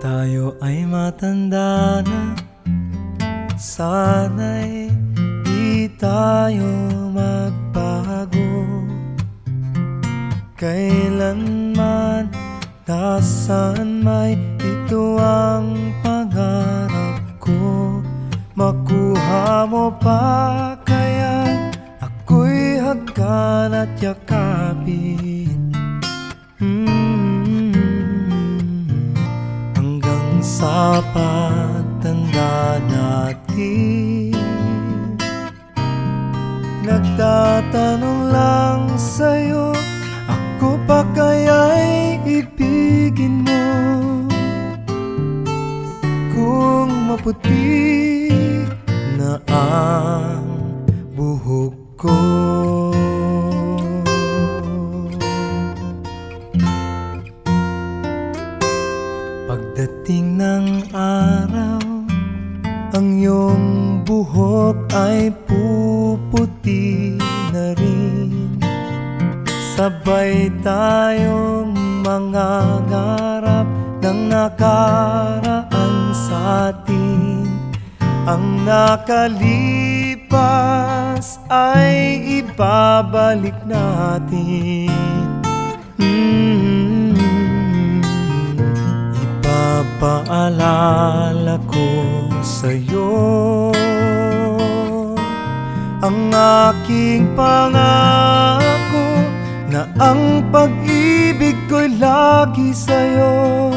tayo ay matanda na Sana'y di tayo magbago. Kailanman, nasaan may ito ang pangarap ko? Makuha mo pa kaya ako'y hagkan at yakapin sa pagtanda natin. Nagtatanong lang sa'yo Ako pa kaya'y ibigin mo? Kung maputi araw Ang iyong buhok ay puputi na rin. Sabay tayong mga ngarap ng nakaraan sa atin. Ang nakalipas ay ibabalik natin. Mm Ipapaalala ko sa'yo. Ang aking pangako Na ang pag-ibig ko'y lagi sa'yo.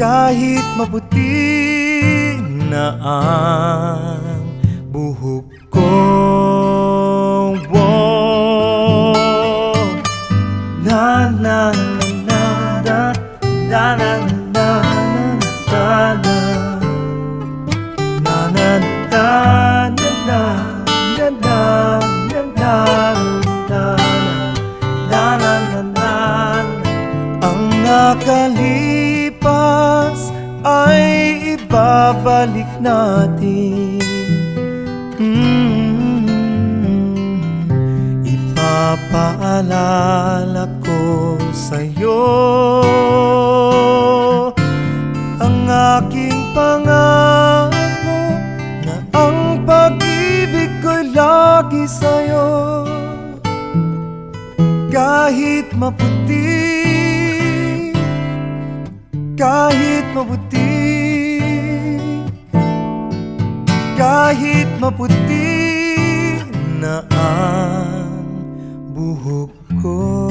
Kahit maputi na ang buhok ko. Na na na na na na na na na na na na na na na na na na na na na na Ang nakalipas ay ibabalik natin mm Ipapaalala ko sa'yo lagi sa'yo. Kahit maputi Kahit maputi Kahit maputi na ang buhok ko.